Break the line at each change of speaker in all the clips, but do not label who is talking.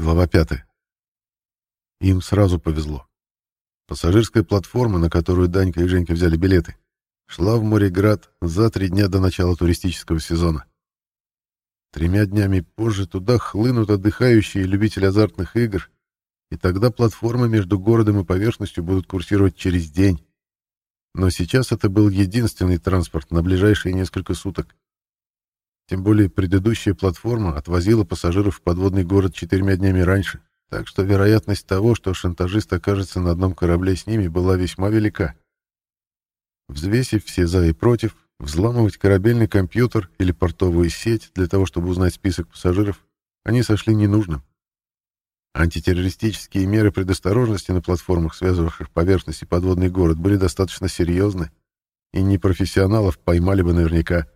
Глава 5. Им сразу повезло. Пассажирская платформа, на которую Данька и Женька взяли билеты, шла в Мореград за три дня до начала туристического сезона. Тремя днями позже туда хлынут отдыхающие любители азартных игр, и тогда платформы между городом и поверхностью будут курсировать через день. Но сейчас это был единственный транспорт на ближайшие несколько суток. Тем более предыдущая платформа отвозила пассажиров в подводный город четырьмя днями раньше, так что вероятность того, что шантажист окажется на одном корабле с ними, была весьма велика. Взвесив все «за» и «против», взламывать корабельный компьютер или портовую сеть для того, чтобы узнать список пассажиров, они сошли ненужным. Антитеррористические меры предосторожности на платформах, связывавших поверхность и подводный город, были достаточно серьезны, и непрофессионалов поймали бы наверняка.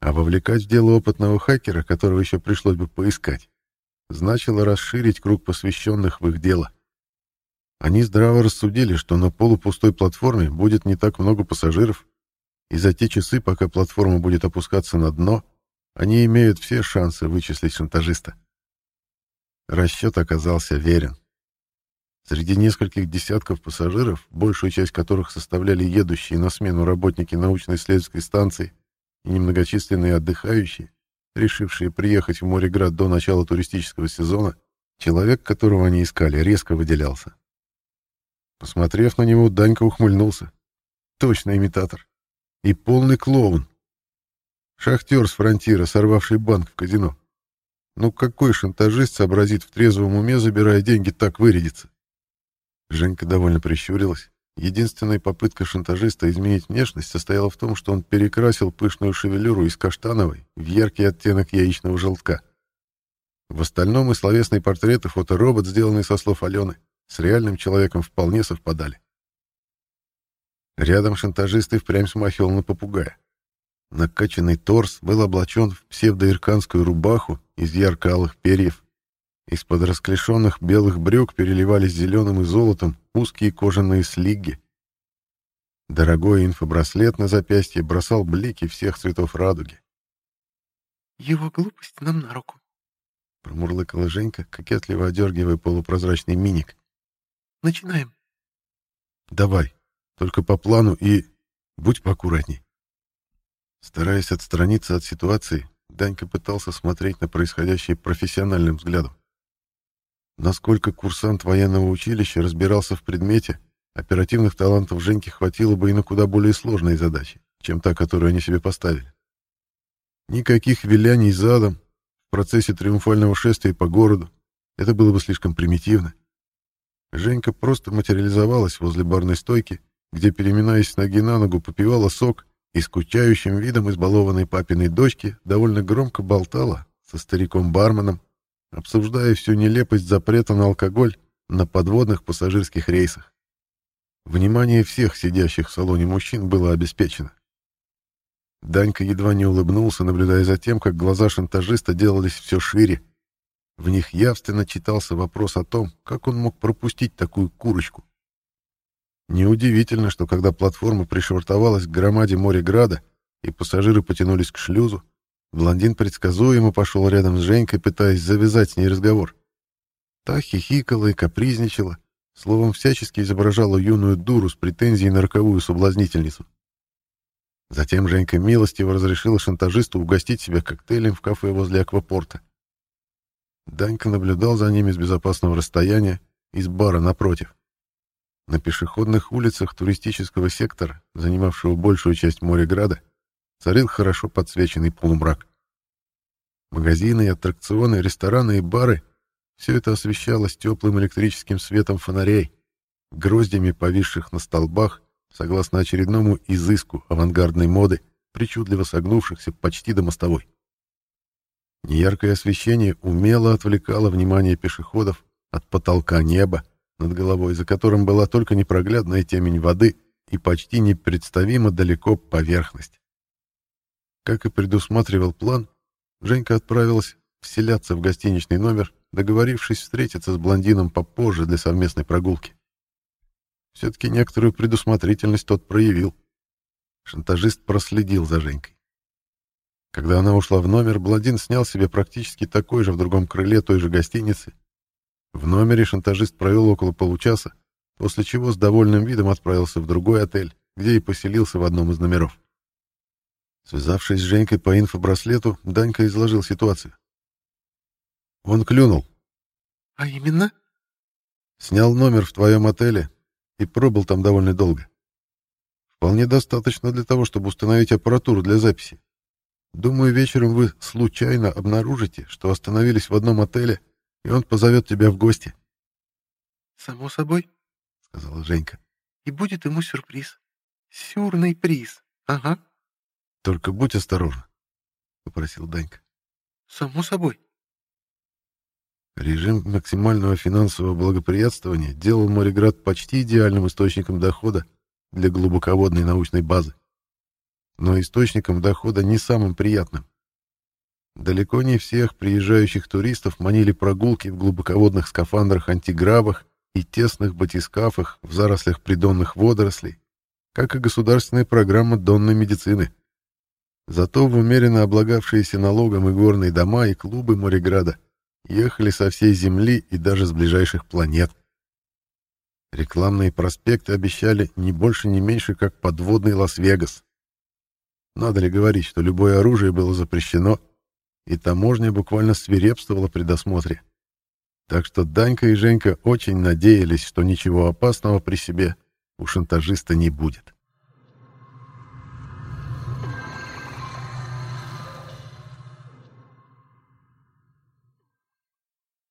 А вовлекать в дело опытного хакера, которого еще пришлось бы поискать, значило расширить круг посвященных в их дело. Они здраво рассудили, что на полупустой платформе будет не так много пассажиров, и за те часы, пока платформа будет опускаться на дно, они имеют все шансы вычислить шантажиста. Расчет оказался верен. Среди нескольких десятков пассажиров, большую часть которых составляли едущие на смену работники научно-исследовательской станции, и немногочисленные отдыхающие, решившие приехать в Мореград до начала туристического сезона, человек, которого они искали, резко выделялся. Посмотрев на него, Данька ухмыльнулся. Точно имитатор. И полный клоун. Шахтер с фронтира, сорвавший банк в казино. Ну какой шантажист сообразит в трезвом уме, забирая деньги, так вырядиться? Женька довольно прищурилась. Единственная попытка шантажиста изменить внешность состояла в том, что он перекрасил пышную шевелюру из каштановой в яркий оттенок яичного желтка. В остальном и словесные портреты фоторобот, сделанные со слов Алены, с реальным человеком вполне совпадали. Рядом шантажист и впрямь смахивал на попугая. Накачанный торс был облачен в псевдоирканскую рубаху из ярко-алых перьев, из-под расклешенных белых брюк переливались зеленым и золотом узкие кожаные слиги. Дорогой инфобраслет на запястье бросал блики всех цветов радуги.
«Его глупость нам на руку», —
промурлыкала Женька, кокетливо одергивая полупрозрачный миник.
«Начинаем».
«Давай, только по плану и будь поаккуратней». Стараясь отстраниться от ситуации, Данька пытался смотреть на происходящее профессиональным взглядом. Насколько курсант военного училища разбирался в предмете, оперативных талантов Женьки хватило бы и на куда более сложные задачи, чем та, которую они себе поставили. Никаких виляний задом в процессе триумфального шествия по городу. Это было бы слишком примитивно. Женька просто материализовалась возле барной стойки, где, переминаясь с ноги на ногу, попивала сок и скучающим видом избалованной папиной дочки довольно громко болтала со стариком-барменом, обсуждая всю нелепость запрета на алкоголь на подводных пассажирских рейсах. Внимание всех сидящих в салоне мужчин было обеспечено. Данька едва не улыбнулся, наблюдая за тем, как глаза шантажиста делались все шире. В них явственно читался вопрос о том, как он мог пропустить такую курочку. Неудивительно, что когда платформа пришвартовалась к громаде Мореграда и пассажиры потянулись к шлюзу, Блондин предсказуемо пошел рядом с Женькой, пытаясь завязать с ней разговор. Та хихикала и капризничала, словом, всячески изображала юную дуру с претензией на роковую соблазнительницу. Затем Женька милостиво разрешила шантажисту угостить себя коктейлем в кафе возле аквапорта. Данька наблюдал за ними с безопасного расстояния из бара напротив. На пешеходных улицах туристического сектора, занимавшего большую часть Мореграда, царил хорошо подсвеченный полумрак. Магазины аттракционы, рестораны и бары — все это освещалось теплым электрическим светом фонарей, гроздями повисших на столбах, согласно очередному изыску авангардной моды, причудливо согнувшихся почти до мостовой. Неяркое освещение умело отвлекало внимание пешеходов от потолка неба, над головой, за которым была только непроглядная темень воды и почти непредставимо далеко поверхность. Как и предусматривал план, Женька отправилась вселяться в гостиничный номер, договорившись встретиться с блондином попозже для совместной прогулки. Все-таки некоторую предусмотрительность тот проявил. Шантажист проследил за Женькой. Когда она ушла в номер, блондин снял себе практически такой же в другом крыле той же гостиницы. В номере шантажист провел около получаса, после чего с довольным видом отправился в другой отель, где и поселился в одном из номеров. Связавшись с Женькой по инфобраслету, Данька изложил ситуацию. Он клюнул.
«А именно?»
«Снял номер в твоем отеле и пробыл там довольно долго. Вполне достаточно для того, чтобы установить аппаратуру для записи. Думаю, вечером вы случайно обнаружите, что остановились в одном отеле, и он позовет тебя в гости.
Само собой, сказала Женька. И будет ему сюрприз. Сюрный приз. Ага.
Только будь осторожна, попросил Данька.
Само собой.
Режим максимального финансового благоприятствования делал Мореград почти идеальным источником дохода для глубоководной научной базы но источником дохода не самым приятным. Далеко не всех приезжающих туристов манили прогулки в глубоководных скафандрах-антигравах и тесных батискафах в зарослях придонных водорослей, как и государственная программа донной медицины. Зато в умеренно облагавшиеся налогом и горные дома и клубы Мореграда ехали со всей Земли и даже с ближайших планет. Рекламные проспекты обещали не больше, не меньше, как подводный Лас-Вегас. Надо ли говорить, что любое оружие было запрещено, и таможня буквально свирепствовала при досмотре. Так что Данька и Женька очень надеялись, что ничего опасного при себе у шантажиста не будет.